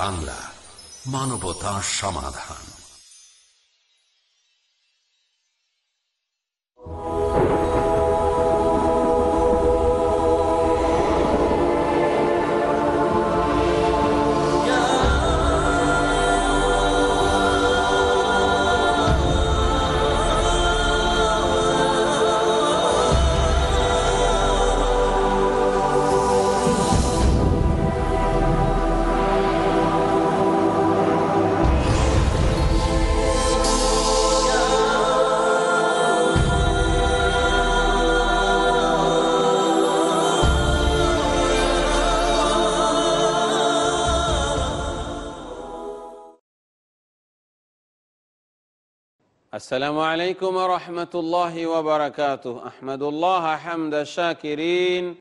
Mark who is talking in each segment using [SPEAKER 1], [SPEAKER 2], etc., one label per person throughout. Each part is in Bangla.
[SPEAKER 1] বাংলা মানবতা সমাধান।
[SPEAKER 2] السلام عليكم ورحمة الله وبركاته أحمد الله حمد الشاكرين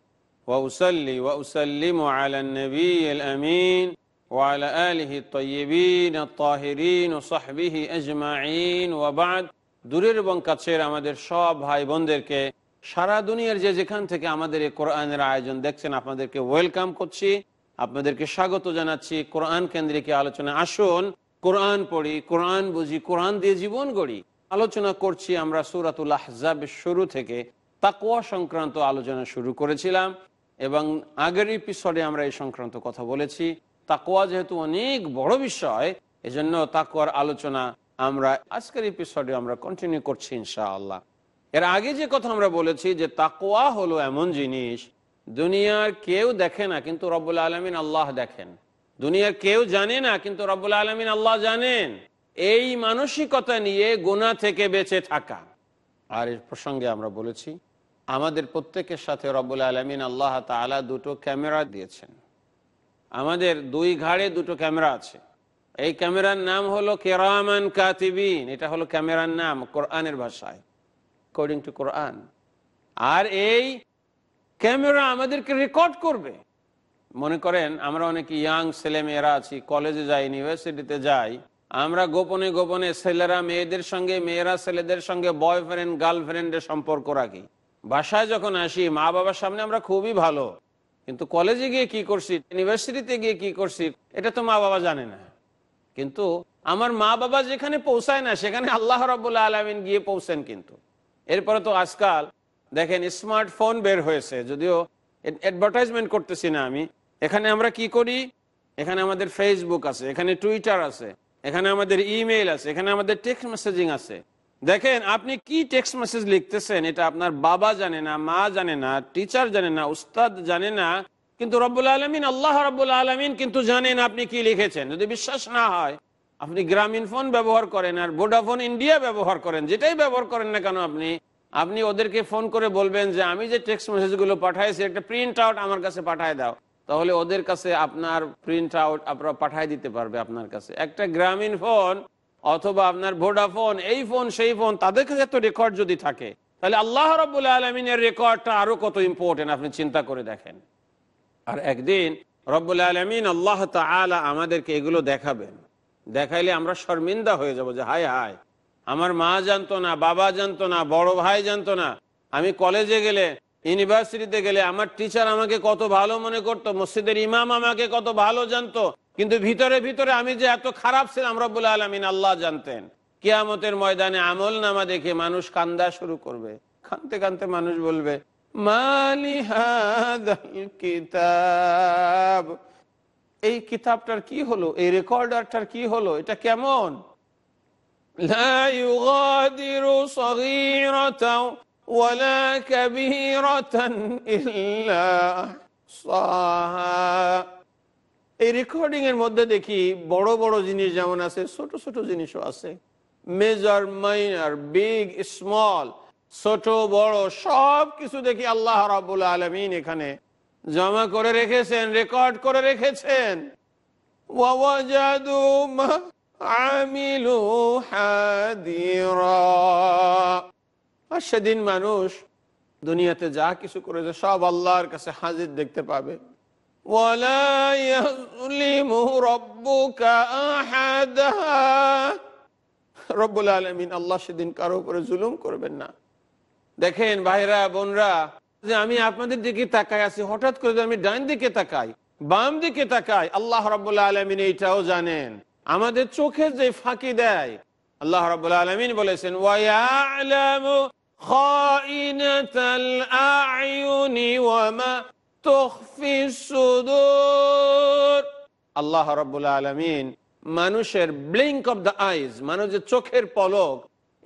[SPEAKER 2] وأسلي وأسلم على النبي الأمين وعلى آله الطيبين الطاهرين وصحبه أجمعين وبعد দূরের এবং কাছের আমাদের সব ভাই বোনদেরকে সারা দুনিয়ার যে যেখান থেকে আমাদের এই কোরআনের আয়োজন দেখছেন আপনাদেরকে ওয়েলকাম করছি আপনাদেরকে স্বাগত জানাচ্ছি কোরআন কেন্দ্রিক আলোচনা আসুন কোরআন পড়ি, কোরআন বুঝি, কোরআন দিয়ে জীবন গড়ি। আলোচনা করছি আমরা সুরাতুল আহজাবের শুরু থেকে। তাকুয়া সংক্রান্ত আলোচনা শুরু করেছিলাম এবং আগের এপিসোডে আমরা এই সংক্রান্ত কথা বলেছি। তাকুয়া যেহেতু অনেক বড় বিষয়, এজন্য তাকুয়ার আলোচনা আমরা আজকের এপিসোডে আমরা কন্টিনিউ করছি ইনশাআল্লাহ। এর আগে যে কথা আমরা বলেছি যে তাকুয়া হলো এমন জিনিস, দুনিয়ার কেউ দেখে না, কিন্তু রব্বুল আলমিন আল্লাহ দেখেন। দুনিয়ার কেউ জানে না, কিন্তু রব্বুল আলমিন আল্লাহ জানেন। এই মানসিকতা নিয়ে গোনা থেকে বেঁচে থাকা। আর এর প্রসঙ্গে আমরা বলেছি, আমাদের প্রত্যেকের সাথে রব্বুল আলমিন আল্লাহ তালা দুটো ক্যামেরা দিয়েছেন। আমাদের দুই ঘাড়ে দুটো ক্যামেরা আছে। এই ক্যামেরার নাম হলো কেরামান কাতিবিন। এটা হলো ক্যামেরার নাম কোরআনের ভাষায় অ্যাকর্ডিং টু কোরআন। আর এই ক্যামেরা আমাদেরকে রেকর্ড করবে। মনে করেন, আমরা অনেক ইয়াং ছেলে মেয়েরা আছি কলেজে যাই ইউনিভার্সিটিতে যাই, আমরা গোপনে গোপনে ছেলেরা মেয়েদের সঙ্গে, মেয়েরা ছেলেদের সঙ্গে বয়ফ্রেন্ড গার্লফ্রেন্ডের সম্পর্ক রাখি। বাসায় যখন আসি, মা বাবার সামনে আমরা খুবই ভালো। কিন্তু কলেজে গিয়ে কি করছি ইউনিভার্সিটিতে গিয়ে কি করছি, এটা তো মা বাবা জানে না। কিন্তু আমার মা বাবা যেখানে পৌঁছায় না, সেখানে আল্লাহ রবাহ আলমিন গিয়ে পৌঁছেন কিন্তু। এরপরে তো আজকাল দেখেন স্মার্টফোন বের হয়েছে, যদিও অ্যাডভার্টাইজমেন্ট করতেছি না আমি এখানে আমরা কি করি? এখানে আমাদের ফেসবুক আছে, এখানে টুইটার আছে, এখানে আমাদের ইমেইল আছে, এখানে আমাদের টেক্সট মেসেজিং আছে। দেখেন, আপনি কি টেক্সট মেসেজ লিখতেছেন? এটা আপনার বাবা জানে না, মা জানে না টিচার জানে না, উস্তাদ জানে না, কিন্তু রব্বুল আলমিন, আল্লাহ রব্বুল আলমিন কিন্তু জানেন আপনি কি লিখেছেন। যদি বিশ্বাস না হয়, আপনি গ্রামীণ ফোন ব্যবহার করেন আর ভোডাফোন ইন্ডিয়া ব্যবহার করেন, যেটাই ব্যবহার করেন না কেন আপনি আপনি ওদেরকে ফোন করে বলবেন যে, আমি যে টেক্সট মেসেজগুলো পাঠাইছি, একটা প্রিন্ট আউট আমার কাছে পাঠায় দাও। তাহলে ওদের কাছে আপনার প্রিন্ট আউট আপনারা পাঠাই দিতে পারবে আপনার কাছে। একটা গ্রামীণ ফোন অথবা আপনার ভোডাফোন এই ফোন সেই ফোন তাদের কাছে তো রেকর্ড যদি থাকে, তাহলে আল্লাহ রব্বুল আলমিনের রেকর্ডটা আরও কত ইম্পর্টেন্ট আপনি চিন্তা করে দেখেন। আর একদিন রব্বুল আলমিন আল্লাহ তালা আমাদেরকে এগুলো দেখাবেন। দেখাইলে আমরা শর্মিন্দা হয়ে যাব যে, হায় হায়, আমার মা জানতো না, বাবা জানতো না, বড় ভাই জানতো না। আমি কলেজে গেলে ইউনিভার্সিটিতে গেলে আমার টিচার আমাকে কত ভালো মনে করত, মসজিদের ইমাম আমাকে কত ভালো জানতো, কিন্তু ভিতরে ভিতরে আমি যে এত খারাপ ছিলাম, রব্বুল আলমিন আল্লাহ জানতেন। কিয়ামতের ময়দানে আমল নামা দেখে মানুষ কান্দা শুরু করবে। কানতে কানতে মানুষ বলবে কিতাব। এই কিতাবটার কি হলো? এই রেকর্ডারটার কি হলো? এটা কেমন? ولا كبيرة إلا صاها এই রেকর্ডিং এর মধ্যে দেখি বড় বড় জিনিস যেমন আছে ছোট ছোট জিনিসও আছে মেজর মাইনার বিগ স্মল ছোট বড় সব কিছু দেখি আল্লাহ রাবুল আলমিন এখানে জমা করে রেখেছেন রেকর্ড করে রেখেছেন আমিলু আর সেদিন মানুষ দুনিয়াতে যা কিছু করেছে, সব আল্লাহর কাছে হাজির দেখতে পাবে। দেখেন ভাইরা, বোনরা, যে আমি আপনাদের দিকে তাকাই আছি, হঠাৎ করে আমি ডাইন দিকে তাকাই, বাম দিকে তাকাই, আল্লাহ রবাহ আলমিন এইটাও জানেন। আমাদের চোখে যে ফাঁকি দেয়, আল্লাহ রবাহ আলমিন বলেছেন ওয়ালামু خائنة الأعين وما تخفي الصدور আল্লাহ রব্বুল আলমিন মানুষের ব্লিঙ্ক অব দ্য আইজ মানুষের চোখের পলক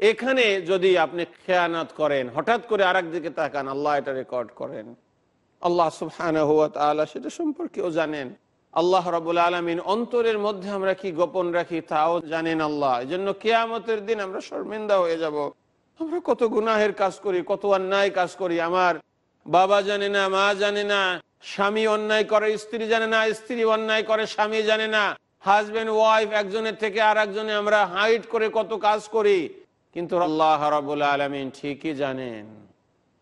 [SPEAKER 2] এখানে যদি আপনি খেয়ানত করেন হঠাৎ করে আরেক দিকে তাকান আল্লাহ এটা রেকর্ড করেন আল্লাহ সুবহানাহু ওয়া তাআলা সেটা সম্পর্কেও জানেন আল্লাহ রাবুল আলমিন অন্তরের মধ্যে আমরা কি গোপন রাখি তাও জানেন আল্লাহ এই জন্য কেয়ামতের দিন আমরা শর্মিন্দা হয়ে যাব আমরা কত গুনাহের কাজ করি, কত অন্যায় কাজ করি। আমার বাবা জানে না, মা জানে না, স্বামী অন্যায় করে, স্ত্রী জানে না, স্ত্রী অন্যায় করে, স্বামী জানে না। হাজবেন্ড ওয়াইফ একজনের থেকে আর একজনে আমরা হাইট করে কত কাজ করি। কিন্তু আল্লাহ রাবুল আলমিন ঠিকই জানেন।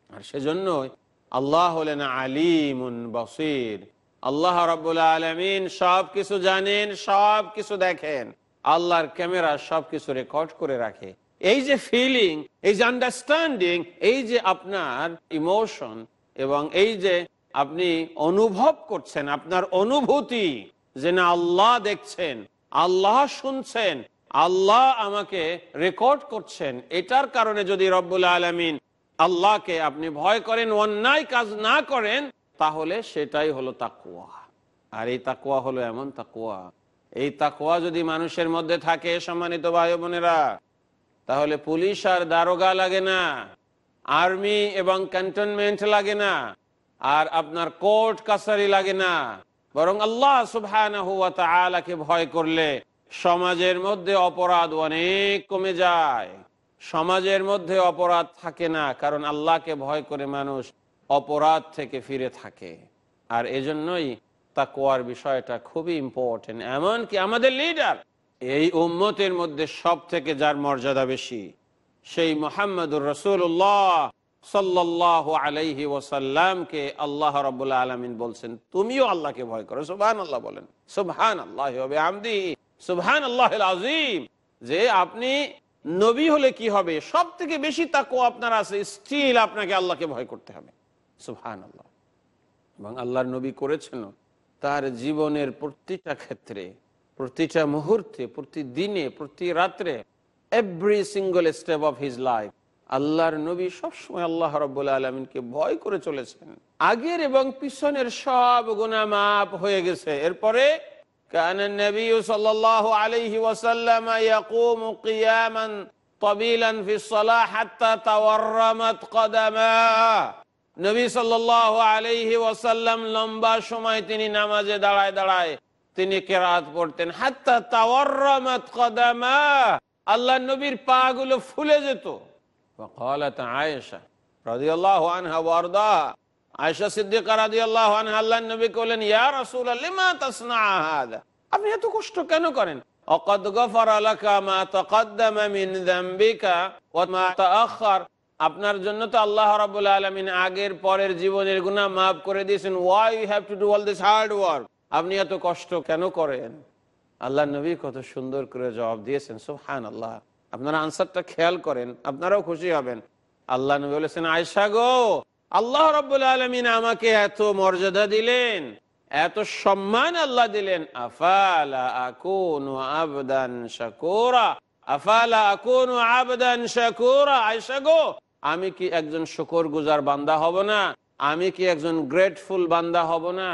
[SPEAKER 2] আর সেজন্যই আল্লাহ হলেন আলিমুন বসির। আল্লাহ রাবুল আলমিন সব কিছু জানেন সব কিছু দেখেন। আল্লাহর ক্যামেরা সব কিছু রেকর্ড করে রাখে। এই যে ফিলিং এই যে আন্ডারস্ট্যান্ডিং এই যে আপনার ইমোশন এবং এই যে আপনি অনুভব করছেন, আপনার অনুভূতি যে না আল্লাহ দেখছেন, আল্লাহ শুনছেন, আল্লাহ আমাকে রেকর্ড করছেন, এটার কারণে যদি রব্বুল আলমিন আল্লাহকে আপনি ভয় করেন, অন্যায় কাজ না করেন, তাহলে সেটাই হলো তাকুয়া আর এই তাকুয়া হলো এমন তাকুয়া এই তাকুয়া যদি মানুষের মধ্যে থাকে, সম্মানিত ভাই বোনেরা তাহলে পুলিশ আর দারোগা লাগে না, আর্মি এবং ক্যান্টনমেন্ট লাগে না, আর আপনার কোর্ট কাছারি লাগে না। বরং আল্লাহ সুবহানাকে ভয় করলে সমাজের মধ্যে অপরাধ অনেক কমে যায়। সমাজের মধ্যে অপরাধ থাকে না, কারণ আল্লাহকে ভয় করে মানুষ অপরাধ থেকে ফিরে থাকে। আর এজন্যই তাকুয়ার বিষয়টা খুবই ইম্পর্টেন্ট এমনকি আমাদের লিডার এই উম্মতের মধ্যে সব থেকে যার মর্যাদা বেশি? সেই মোহাম্মদুর রসুল্লাহ সাল্লাহ আলাইহি ওসাল্লামকে আল্লাহ রবুল্লা আলমিন বলছেন, তুমিও আল্লাহকে ভয় করো। আল্লাহ বলেন। সুবহান আল্লাহ আমদি সুবহান আল্লাহ আজিম যে আপনি নবী হলে কি হবে? সব থেকে বেশি তাকো আপনার আছে স্টিল আপনাকে আল্লাহকে ভয় করতে হবে। সুবহান আল্লাহ এবং আল্লাহর নবী করেছেন তার জীবনের প্রতিটা ক্ষেত্রে প্রতিটা মুহূর্তে প্রতিদিনে প্রতি রাত্রে every single step of his life আল্লাহর নবী সবসময় আল্লাহ রব্বুল আলমিনকে ভয় করে চলেছেন আগের এবং পিছনের সব গুণা মাপ হয়ে গেছে এরপরে كان النبي صلى الله عليه وسلم يقوم قياما طويلا في الصلاة حتى تورمت قدماه নবী সাল্লাহ আলাইহি ওয়াসাল্লাম লম্বা সময় তিনি নামাজে দাঁড়ায় দাঁড়ায় তিনি কেরাত পড়তেন। আল্লাহ নবীর পা গুলো ফুলে যেত। আপনার জন্য তো আল্লাহ রাব্বুল আলামিন আগের পরের জীবনের গুনাহ মাফ করে দিয়েছেন। Why have to do all this hard work আপনি এত কষ্ট কেন করেন? আল্লাহ নবী কত সুন্দর করে জবাব দিয়েছেন সুবহান আল্লাহ আপনারা আনসারটা খেয়াল করেন, আপনারাও খুশি হবেন। আল্লাহ নবী বলেছেন আয়সা গো, আল্লাহ রব্বুল আলমিন আমাকে এত মর্যাদা দিলেন, এত সম্মান আল্লাহ দিলেন। আফালা আবদান আফালা আবদান আয়সা গো, আমি কি একজন শুকর গুজার বান্দা হব না? আমি কি একজন গ্রেটফুল বান্দা হব না?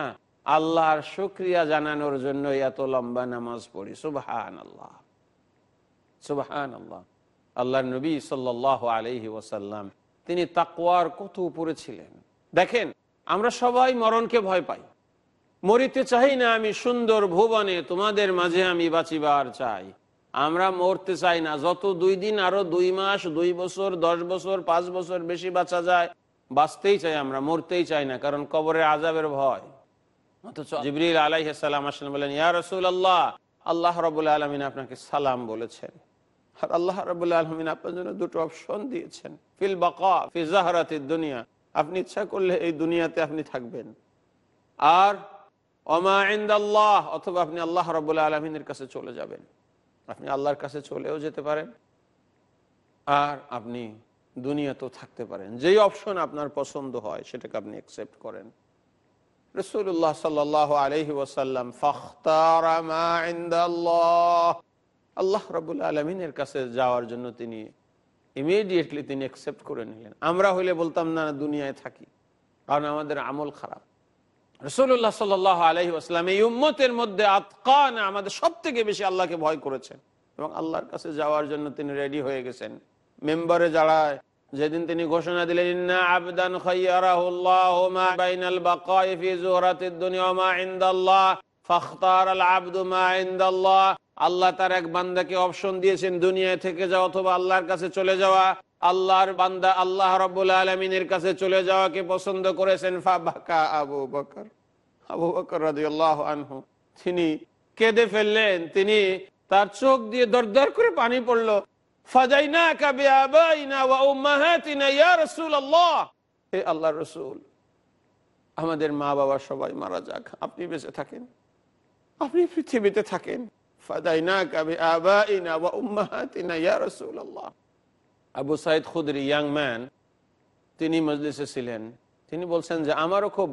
[SPEAKER 2] আল্লাহর শুক্রিয়া জানানোর জন্য এত লম্বা নামাজ পড়ি। সুবহান আল্লাহ সুবহান আল্লাহ আল্লাহ নবী সাল্লাহ আলহি ওসাল্লাম তিনি তাকুয়ার কত উপরে ছিলেন? দেখেন, আমরা সবাই মরণকে ভয় পাই। মরিতে চাই না আমি, সুন্দর ভুবনে তোমাদের মাঝে আমি বাঁচিবার চাই। আমরা মরতে চাই না, যত দুই দিন আরও দুই মাস, দুই বছর, দশ বছর, পাঁচ বছর বেশি বাঁচা যায়, বাঁচতেই চাই আমরা, মরতেই চাই না, কারণ কবরের আজাবের ভয়। জিবরিল বলেন, ইয়া রসুল আল্লাহ আল্লাহ রবুল্লা আলমিন আপনাকে সালাম বলেছেন। আর আল্লাহ রবুল্লা আলমিন আপনার জন্য দুটো অপশন দিয়েছেন। ফিল দুনিয়া। আপনি ইচ্ছা করলে এই দুনিয়াতে আপনি থাকবেন। আর অমা আল্লাহ অথবা আপনি আল্লাহ রবুল্লা আলমিনের কাছে চলে যাবেন। আপনি আল্লাহর কাছে চলেও যেতে পারেন। আর আপনি দুনিয়াতেও থাকতে পারেন। যেই অপশন আপনার পছন্দ হয়, সেটাকে আপনি অ্যাকসেপ্ট করেন। রসুল্লাহ সাল্লাহ আলহি ওসাল্লাম আল্লাহ রবুল আলমিনের কাছে যাওয়ার জন্য তিনি ইমিডিয়েটলি তিনি অ্যাকসেপ্ট করে নিলেন। আমরা হইলে বলতাম না না, দুনিয়ায় থাকি কারণ আমাদের আমল খারাপ। রসুল্লাহ সাল আলহি আসলাম এই উম্মতের মধ্যে আতকান আমাদের সব থেকে বেশি আল্লাহকে ভয় করেছেন এবং আল্লাহর কাছে যাওয়ার জন্য তিনি রেডি হয়ে গেছেন। মেম্বারে যারা যেদিন তিনি ঘোষণা দিলেন আল্লাহ তার এক বান্দাকে অপশন দিয়েছেন, দুনিয়া থেকে যাওয়া অথবা আল্লাহর কাছে চলে যাওয়া। আল্লাহর বান্দা আল্লাহ রাব্বুল আলামিনের কাছে চলে যাওয়াকে পছন্দ করেছেন আবু বকর। আবু বকর আনহু। তিনি কেঁদে ফেললেন, তিনি তার চোখ দিয়ে দরদর করে পানি পড়ল। ফাজাইনাকা বিআবাইনা ওয়া উম্মাহাতিনা রাসূলুল্লাহ। হে আল্লাহর রাসূল, আমাদের মা বাবা সবাই মারা যাক। আপনি বেঁচে থাকেন। আপনি পৃথিবীতে থাকেন। Abu Said Khudri, young man, তিনি মজলিসে ছিলেন। তিনি বলছেন যে, আমারও খুব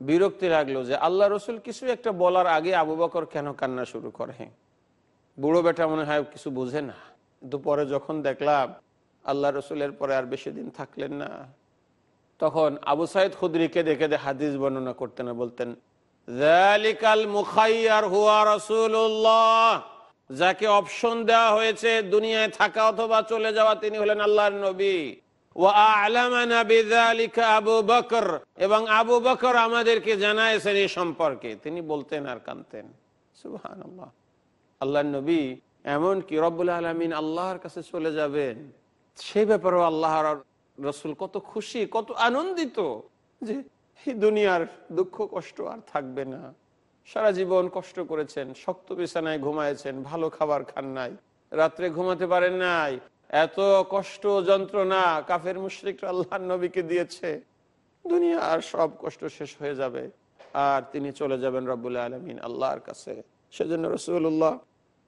[SPEAKER 2] বিরক্তি লাগল যে আল্লাহ রসুল কিছু একটা বলার আগে আবু বকর কেন কান্না শুরু করে? বুড়ো বেটা মনে হয় কিছু বুঝে না। কিন্তু পরে যখন দেখলাম আল্লাহ রসুলের পরে আর বেশি দিন থাকলেন না, তখন আবু সাইদ খুদরিকে দেখে দেখে হাদিস বর্ণনা করতেন আর বলতেন যাকে অপশন দেওয়া হয়েছে দুনিয়ায় থাকা অথবা চলে যাওয়া, তিনি হলেন আল্লাহর নবী। এবং আবু বকর আমাদেরকে জানাইছেন এই সম্পর্কে। তিনি বলতেন আর কানতেন সুবহান আল্লাহ নবী এমন কি রব্বুল আলমিন আল্লাহর কাছে চলে যাবেন, সেই ব্যাপারেও আল্লাহ রসুল কত খুশি, কত আনন্দিত যে দুনিয়ার দুঃখ, কষ্ট আর থাকবে না। সারা জীবন কষ্ট করেছেন, শক্ত বিছানায় ঘুমায়েছেন, ভালো খাবার খান নাই, রাত্রে ঘুমাতে পারেন নাই, এত কষ্ট, যন্ত্রণা কাফের মুশ্রিক আল্লাহ নবীকে দিয়েছে দুনিয়া আর সব কষ্ট শেষ হয়ে যাবে, আর তিনি চলে যাবেন রব্বুল আলমিন আল্লাহর কাছে। সেজন্য রসুল্লাহ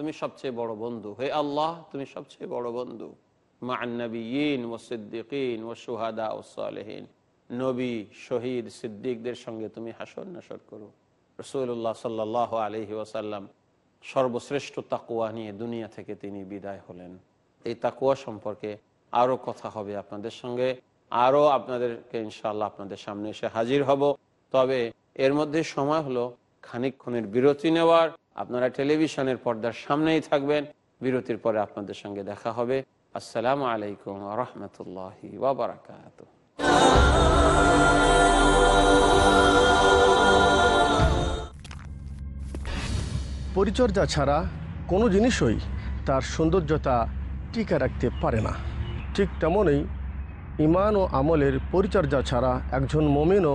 [SPEAKER 2] তুমি সবচেয়ে বড় বন্ধু। হে আল্লাহ, তুমি সবচেয়ে বড় বন্ধু। মা নবীন ও সিদ্দিকিন ও সুহাদা ও সালেহীন। নবী, শহীদ, সিদ্দিকদের সঙ্গে তুমি হাসর নাসর করো। রসুল্লাহ সাল্লাহ আলহি সর্বশ্রেষ্ঠ তাকুয়া নিয়ে দুনিয়া থেকে তিনি বিদায় হলেন। এই তাকুয়া সম্পর্কে আরও কথা হবে আপনাদের সঙ্গে। আরও আপনাদেরকে ইনশাল্লাহ আপনাদের সামনে এসে হাজির হব। তবে এর মধ্যে সময় হলো খানিকক্ষণের বিরতি নেওয়ার। আপনারা টেলিভিশনের পর্দার সামনেই থাকবেন। বিরতির পরে আপনাদের সঙ্গে দেখা হবে। আসসালামু আলাইকুম রহমতুল্লাহ ওবরাকাত
[SPEAKER 3] পরিচর্যা ছাড়া কোনো জিনিসই তার সৌন্দর্যতা টিকে রাখতে পারে না। ঠিক তেমনই ইমান ও আমলের পরিচর্যা ছাড়া একজন মমিনও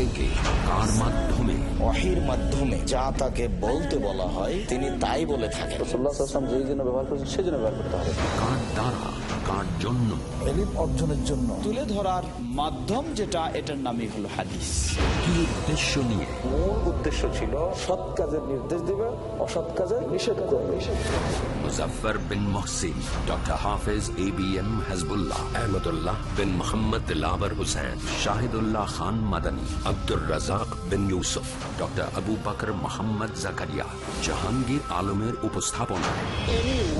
[SPEAKER 1] থেকে কার মাধ্যমে?
[SPEAKER 4] অহির মাধ্যমে যা তাকে বলতে বলা হয় তিনি তাই বলে থাকেন।
[SPEAKER 5] রসুল্লাহাম যেই জন্য ব্যবহার করছেন সেজন্য ব্যবহার করতে হবে।
[SPEAKER 1] কার দ্বারা? কার জন্য।
[SPEAKER 4] এলিম অর্জনের জন্য। তুলে ধরার মাধ্যম যেটা এটার নামই হলো হাদিস।
[SPEAKER 1] কি উদ্দেশ্য নিয়ে?
[SPEAKER 5] মূল উদ্দেশ্য ছিল সৎ কাজের নির্দেশ দিবে অসৎ কাজের নিষেধ করবে।
[SPEAKER 1] Muzaffar bin Mohsin doctor Hafez A B M Hizbullah Ahmadullah bin Mohammad lover Hossain Shahidullah Khan Madani Abdur Razzak bin Yusuf doctor Abu Bakr Mohammad Zakaria Jahangir আলমের উপস্থাপনায়।
[SPEAKER 6] এনিওয়ে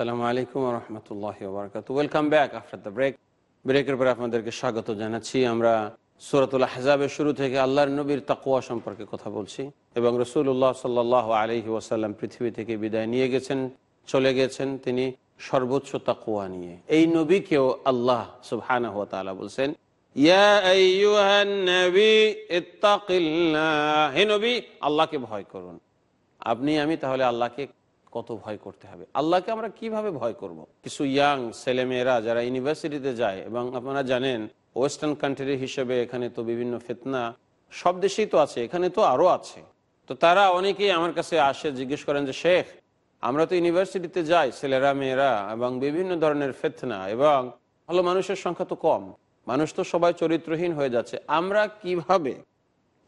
[SPEAKER 2] আসসালামু আলাইকুম রহমতুল্লাহ welcome back after the break ব্রেকের পরে আপনাদেরকে স্বাগত জানাচ্ছি। আমরা সুরাতুল আহজাবের শুরু থেকে আল্লাহর নবীর তাকুয়া সম্পর্কে কথা বলছি এবং রসুল্লাহ সাল্লাহ আলহি ওয়াসাল্লাম পৃথিবী থেকে বিদায় নিয়ে গেছেন, চলে গেছেন তিনি সর্বোচ্চ তাকুয়া নিয়ে। এই নবীকেও আল্লাহ সুবহানা বলছেন হে নবী, আল্লাহকে ভয় করুন। আপনি, আমি তাহলে আল্লাহকে কত ভয় করতে হবে। আল্লাহকে আমরা কীভাবে ভয় করব। কিছু ইয়াং ছেলেমেয়েরা যারা ইউনিভার্সিটিতে যায় এবং আপনারা জানেন ওয়েস্টার্ন কান্ট্রি হিসেবে এখানে তো বিভিন্ন ফেতনা, সব দেশেই তো আছে, এখানে তো আরও আছে। তো তারা অনেকেই আমার কাছে আসে, জিজ্ঞেস করেন যে, শেখ, আমরা তো ইউনিভার্সিটিতে যাই, ছেলেরা, মেয়েরা, এবং বিভিন্ন ধরনের ফেতনা এবং ভালো মানুষের সংখ্যা তো কম। মানুষ তো সবাই চরিত্রহীন হয়ে যাচ্ছে। আমরা কীভাবে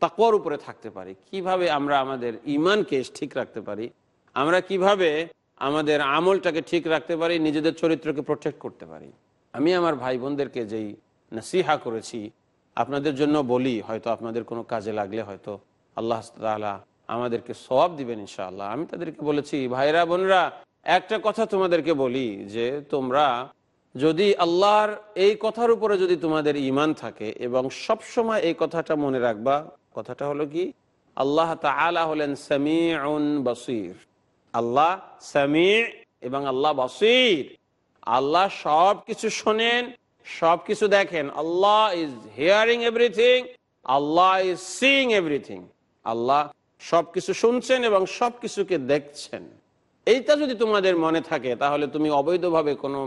[SPEAKER 2] তাকওয়ার উপরে থাকতে পারি? কীভাবে আমরা আমাদের ইমানকে ঠিক রাখতে পারি? আমরা কীভাবে আমাদের আমলটাকে ঠিক রাখতে পারি, নিজেদের চরিত্রকে প্রোটেক্ট করতে পারি? আমি আমার ভাই বোনদেরকে যেই নাসিহা করেছি, আপনাদের জন্য বলি, হয়তো আপনাদের কোনো কাজে লাগলে হয়তো আল্লাহ তাআলা আমাদেরকে সব দিবেন ইনশাআল্লাহ। আমি তাদেরকে বলেছি, ভাইরা, বোনরা, একটা কথা তোমাদেরকে বলি যে, তোমরা যদি আল্লাহর এই কথার উপরে যদি তোমাদের ইমান থাকে এবং সব সময় এই কথাটা মনে রাখবা, কথাটা হলো কি? আল্লাহ তাআলা হলেন সামিউন বাসির। আল্লাহ সামি এবং আল্লাহ বাসির। আল্লাহ সব কিছু শোনেন, সব কিছু দেখেন। Allah is hearing everything Allah is seeing everything Allah সব কিছু শুনছেন এবং সব কিছুকে দেখছেন। এইটা যদি তোমাদের মনে থাকে, তাহলে তুমি অবৈধভাবে কোনো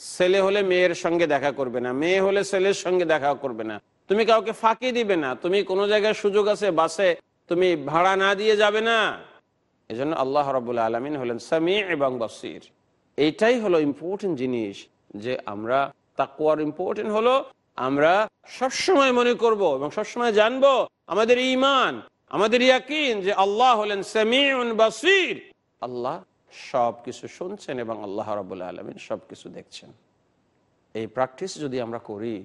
[SPEAKER 2] ছেলে হলে মেয়ের সঙ্গে দেখা করবে না, মেয়ে হলে ছেলের সঙ্গে দেখা করবে না। তুমি কাউকে ফাঁকি দিবে না, তুমি কোনো জায়গায় সুযোগ আছে, বাসে তুমি ভাড়া না দিয়ে যাবে না। এই জন্য আল্লাহ রবুল্লা আলমিন হলেন সামি এবং বসির। এইটাই হলো ইম্পর্টেন্ট জিনিস যে আমরা তাকুয়ার ইম্পর্টেন্ট হলো, আমরা সবসময় মনে করব এবং সবসময় জানব আমাদের ইমান আমাদের ইয়াকিন যে আল্লাহ হলেন সামিউন বাসির। আল্লাহ সব কিছু শুনছেন এবং আল্লাহ রবুল্লা আলমিন সব কিছু দেখছেন। এই প্র্যাকটিস যদি আমরা করি,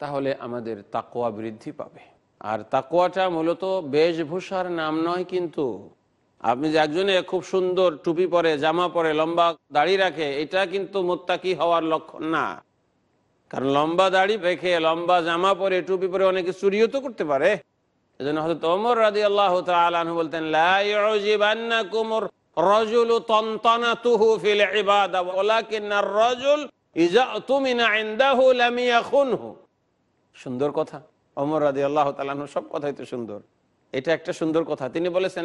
[SPEAKER 2] তাহলে আমাদের তাকোয়া বৃদ্ধি পাবে। আর তাকোয়াটা মূলত বেশভূষার নাম নয় কিন্তু আপনি যে একজনে খুব সুন্দর টুপি পরে, জামা পরে, লম্বা দাড়ি রাখে, এটা কিন্তু মোত্তাকি হওয়ার লক্ষণ না। কারণ লম্বা দাড়ি রেখে, লম্বা জামা পরে, টুপি পরে অনেকে চুরিও তো করতে পারে। সুন্দর কথা। ওমর রাজি আল্লাহ সব কথাই তো সুন্দর। এটা একটা সুন্দর কথা। তিনি বলেছেন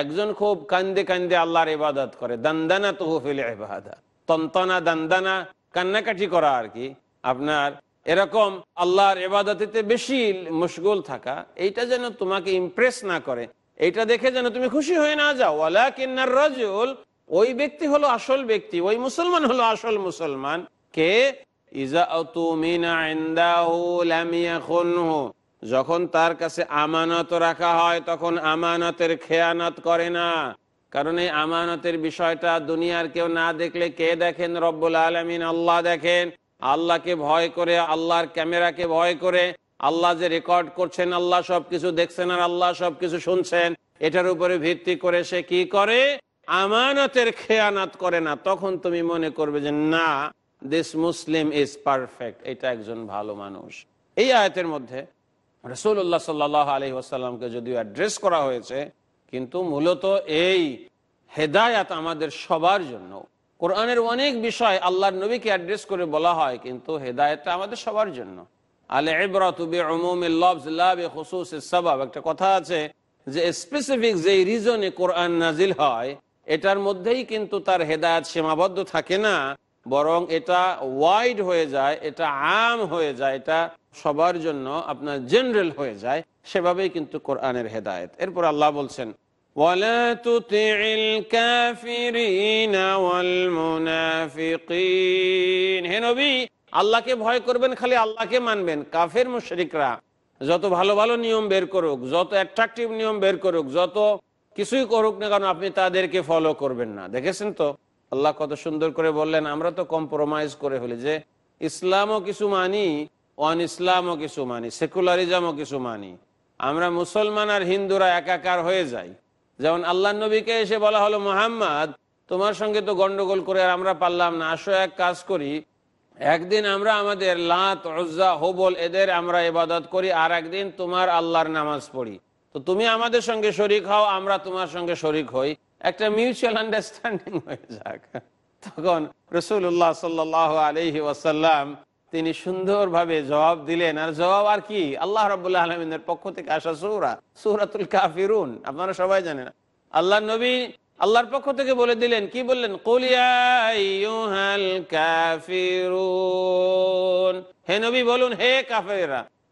[SPEAKER 2] একজন খুব কান্দে কান্দে আল্লাহর ইবাদত করে দান্দানা তুহু ফেলে এবাদা তন্তনা, দান্দানা, কান্নাকাটি করা আর কি। আপনার এরকম আল্লাহর এবাদতিতে বেশি মুশগুল থাকা, এইটা যেন তোমাকে ইমপ্রেস না করে। এইটা দেখে যেন তুমি খুশি হয়ে না যাও। কিন্নার রাজুল, ওই ব্যক্তি হলো আসল ব্যক্তি, ওই মুসলমান হলো আসল মুসলমান। কে? যখন তার কাছে আমানত রাখা হয়, তখন আমানতের খেয়ানত করে না। কারণ এই আমানতের বিষয়টা দুনিয়ার কেউ না দেখলে কে দেখেন? রব্বুল আলমিন আল্লাহ দেখেন। আল্লাহকে ভয় করে, আল্লাহর ক্যামেরাকে ভয় করে, আল্লাহ যে রেকর্ড করছেন, আল্লাহ সবকিছু দেখছেন আর আল্লাহ সবকিছু শুনছেন, এটার উপরে ভিত্তি করে সে কি করে? আমানতের খেয়ানাত করে না। তখন তুমি মনে করবে যে, না দিস মুসলিম ইজ পারফেক্ট এটা একজন ভালো মানুষ। এই আয়তের মধ্যে রসুল্লাহ সাল্লাহ আলহি আসাল্লামকে যদিও অ্যাড্রেস করা হয়েছে, কিন্তু মূলত এই হেদায়াত আমাদের সবার জন্য। কোরআনের অনেক বিষয় আল্লাহর নবীকে অ্যাড্রেস করে বলা হয়, কিন্তু হেদায়তটা আমাদের সবার জন্য। আলে একটা কথা আছে যে স্পেসিফিক যে রিজনে কোরআন নাজিল হয়, এটার মধ্যেই কিন্তু তার হেদায়ত সীমাবদ্ধ থাকে না। বরং এটা ওয়াইড হয়ে যায় এটা আম হয়ে যায় এটা সবার জন্য আপনার জেনারেল হয়ে যায় সেভাবেই কিন্তু কোরআনের হেদায়েত এরপর আল্লাহ বলছেন ولا تطع الكافرين والمنافقين হে নবী আল্লাহকে ভয় করবেন খালি আল্লাহকে মানবেন কাফের মুশরিকরা যত ভালো ভালো নিয়ম বের করুক যত অ্যাট্রাকটিভ নিয়ম বের করুক যত কিছুই করুক না কেন আপনি তাদেরকে ফলো করবেন না দেখেছেন তো আল্লাহ কত সুন্দর করে বললেন, আমরা তো কম্প্রোমাইজ করে হলি যে ইসলামও কিছু মানি অন ইসলামও কিছু মানি সেকুলারিজমও কিছু মানি। আমরা মুসলমান আর হিন্দুরা একাকার হয়ে যাই। যেমন আল্লাহ নবীকে এসে বলা হলো, মোহাম্মদ, তোমার সঙ্গে তো গন্ডগোল করে আর আমরা পারলাম না। আসো এক কাজ করি, একদিন আমরা আমাদের লাত রজ্জা হোবল এদের আমরা ইবাদত করি আর একদিন তোমার আল্লাহর নামাজ পড়ি। তো তুমি আমাদের সঙ্গে শরিক হও, আমরা তোমার সঙ্গে শরিক হই। একটা মিউচুয়াল আন্ডারস্ট্যান্ডিং হয়ে যাক। তখন রসুল্লাহ সাল্লাহ আলহি ওয়াসাল্লাম তিনি সুন্দরভাবে জবাব দিলেন। আর জবাব আর কি? আল্লাহ রবুল্লাহ আলমিনের পক্ষ থেকে আসা সৌরা, সৌরাতুল কাফিরুন। আপনারা সবাই জানেন আল্লাহ নবী আল্লাহর পক্ষ থেকে বলে দিলেন, কি বললেন? হে নবী বলুন, হে কাফেরা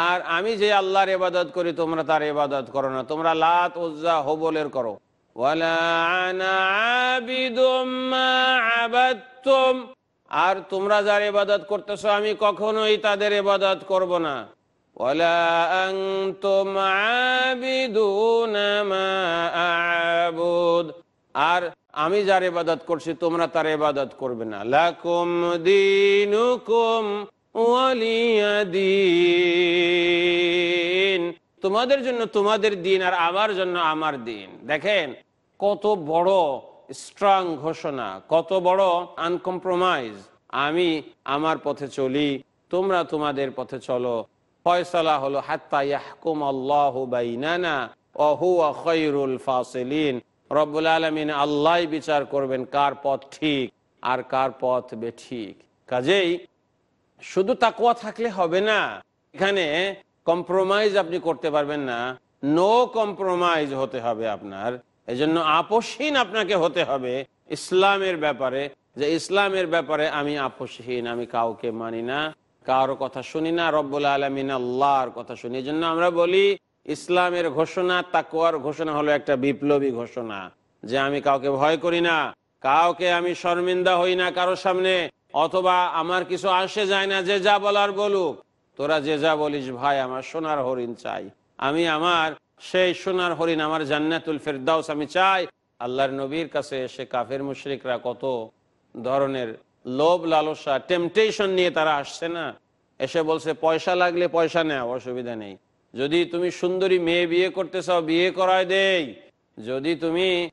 [SPEAKER 2] আর আমি যে আল্লাহর ইবাদত করি, তোমরা তার ইবাদত করো না। তোমরা লাত, উজ্জা, হবলের করো। আর তোমরা যার ইবাদত করতেছো, আমি কখনোই তাদের ইবাদত করব না। আর আমি যার ইবাদত করছি, তোমরা তার ইবাদত করবে না। লাকুম তোমাদের জন্য তোমাদের দিন আর আমার জন্য আমার দিন। দেখেন, কত বড় স্ট্রং ঘোষণা, কত বড় আনকম্প্রোমাইজ আমি আমার পথে চলি, তোমরা তোমাদের পথে চলো। ফয়সালা হলো, হাত্তা আল্লাহ ফাসিলিন। আলমিন বিচার করবেন কার পথ ঠিক আর কার পথ বেঠিক কাজেই শুধু তাকুয়া থাকলে হবে না। এখানে কম্প্রোমাইজ আপনি করতে পারবেন না। নো কম্প্রোমাইজ হতে হবে আপনার। এজন্য আপসহীন আপনাকে হতে হবে ইসলামের ব্যাপারে। যে ইসলামের ব্যাপারে আমি আপসহীন আমি কাউকে মানি না। কারও কথা শুনি না, রব্বুল আলমিন আল্লাহর কথা শুনি। এই জন্য আমরা বলি, ইসলামের ঘোষণা তাকুয়ার ঘোষণা হলো একটা বিপ্লবী ঘোষণা। যে আমি কাউকে ভয় করি না, কাউকে আমি শর্মিন্দা হই না কারোর সামনে। অথবা আমার কিছু আসে যায় না, যে যা বলার বলুক। তোরা যে যা বলিস ভাই, আমার সোনার হরিণ চাই। আমি আমার, সেই সোনার হরিণ আমার জান্নাতুল ফেরদাউস আমি চাই। আল্লাহর নবীর কাছে এসে কাফের মুশরিকরা কত ধরনের লোভ, লালসা টেম্পটেশন নিয়ে তারা আসছে না? এসে বলছে, পয়সা লাগলে পয়সা নেও, অসুবিধা নেই। যদি তুমি সুন্দরী মেয়ে বিয়ে করতে চাও, বিয়ে করায় দেই। যদি তুমি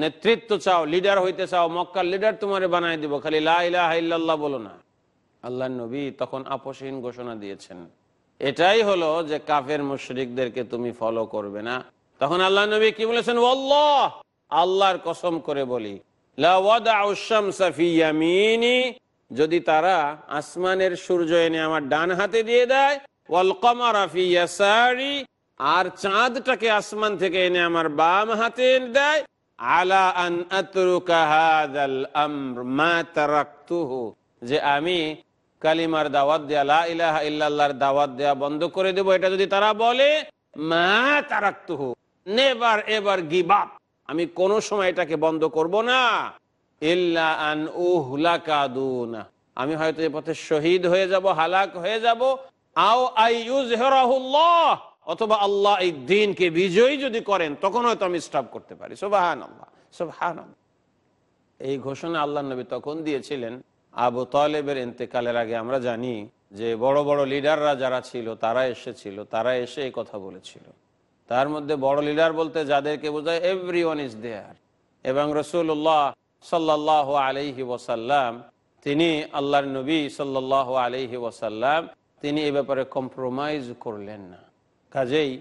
[SPEAKER 2] নেতৃত্ব চাও লিডার হইতে চাও, মক্কার লিডার তোমারে বানাই দিব, খালি লাহ বলো না। আল্লাহ নবী তখন আপসহীন ঘোষণা দিয়েছেন। এটাই হলো যে কাফের মুশরিকদেরকে তুমি ফলো করবে না। তখন আল্লাহ নবী কি বলেছেন? আল্লাহ আল্লাহর কসম করে বলি যদি তারা আসমানের সূর্য এনে আমার ডান হাতে দিয়ে দেয় আর চাঁদটাকে আসমান থেকে এনে আমার বাম হাতে দেয় আলা আন যে আমি কালিমার দাওয়াত দেয়া, লা দাওয়াত দেয়া বন্ধ করে দেব, এটা যদি তারা বলে, মা তারাক্তুহু আমি কোন সময় এটাকে বন্ধ করব না। ইল্লা আন আমি হয়তো এ পথে শহীদ হয়ে যাব, হালাক হয়ে যাব। আও আই ইউজহিরাহুল্লাহ। অথবা আল্লাহ এই দিনকে বিজয়ী যদি করেন, তখন হয়তো আমি স্টপ করতে পারি। সুবাহান আল্লাহ সুবাহান এই ঘোষণা আল্লাহ নবী তখন দিয়েছিলেন। আবু তালেবের ইন্তেকালের আগে আমরা জানি যে বড় বড় লিডাররা যারা ছিল, তারা এসেছিল, তারা এসে এই কথা বলেছিল। তার মধ্যে বড় লিডার বলতে যাদেরকে বোঝায় এভরি ওয়ান ইজ দেয়ার এবং রসুল্লাহ সাল্লাহ আলহি ওসাল্লাম তিনি আল্লাহর নবী সাল্লাহ আলহি ওসাল্লাম তিনি এ ব্যাপারে কম্প্রোমাইজ করলেন না। কাজেই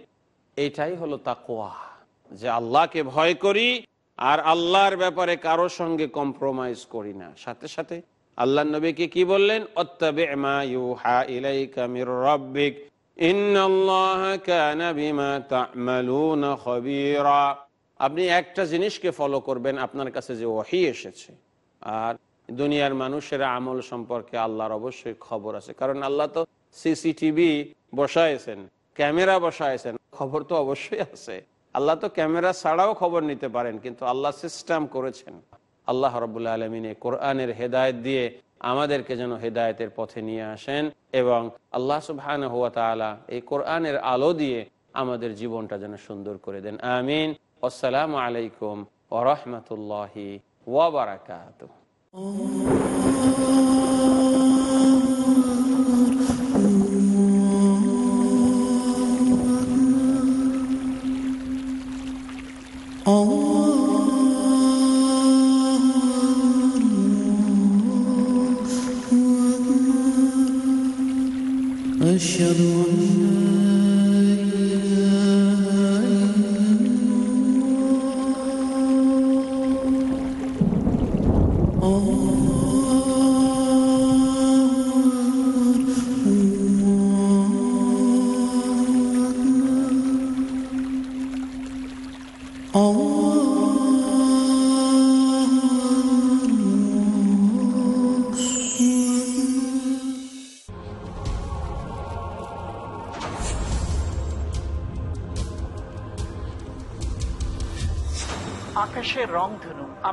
[SPEAKER 2] এইটাই হলো তাকোয়া যে আল্লাহকে ভয় করি আর আল্লাহর ব্যাপারে কারও সঙ্গে কম্প্রোমাইজ করি না। সাথে সাথে আল্লাহ নবীকে কি বললেন? আপনি একটা জিনিসকে ফলো করবেন, আপনার কাছে যে ওয়াহি এসেছে। আর দুনিয়ার মানুষের আমল সম্পর্কে আল্লাহর অবশ্যই খবর আছে। কারণ আল্লাহ তো সিসিটিভি বসাইছেন। ক্যামেরা বসায়ছেন খবর তো অবশ্যই আছে। আল্লাহ তো ক্যামেরা ছাড়াও খবর নিতে পারেন, কিন্তু আল্লাহ সিস্টেম করেছেন। আল্লাহ রবুল্লা আলমিনে কোরআনের হেদায়ত দিয়ে আমাদেরকে যেন হেদায়তের পথে নিয়ে আসেন এবং আল্লাহ সুহান হুয়া তালা এই কোরআনের আলো দিয়ে আমাদের জীবনটা যেন সুন্দর করে দেন। আমিন। আসসালামু আলাইকুম ওরহমতুল্লাহি ওয়াবারাকাত
[SPEAKER 7] Oh Oh.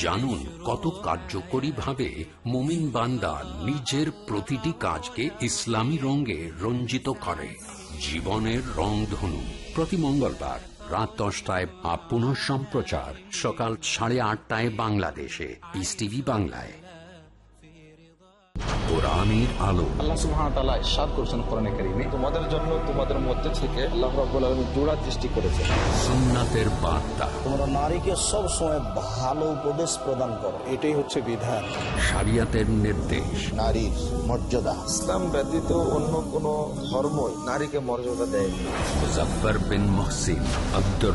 [SPEAKER 1] জানুন কত কার্যকরীভাবে মোমিন বান্দা নিজের প্রতিটি কাজকে ইসলামী রঙে রঞ্জিত করে। জীবনের রং ধনু। প্রতি মঙ্গলবার রাত দশটায় বা সম্প্রচার। সকাল সাড়ে আটটায় বাংলাদেশে। পিস টিভি বাংলায়। কোরআনের আলো।
[SPEAKER 5] আল্লাহ সুবহানাহু তাআলা ইরশাদ করেছেন কোরআনে কারীমে তোমাদের জন্য তোমাদের মধ্যে থেকে আল্লাহ রাব্বুল আলামিন জোড়া সৃষ্টি করেছেন।
[SPEAKER 1] সুন্নাতের বার্তা।
[SPEAKER 6] তোমরা নারীকে সব সময় ভালো উপদেশ প্রদান করো এটাই হচ্ছে বিধান।
[SPEAKER 1] শরিয়াতের নির্দেশ।
[SPEAKER 6] নারীর মর্যাদা।
[SPEAKER 5] ইসলাম ব্যতীত অন্য কোন ধর্মই নারীকে মর্যাদা দেয়
[SPEAKER 1] bin Mohsin Abdur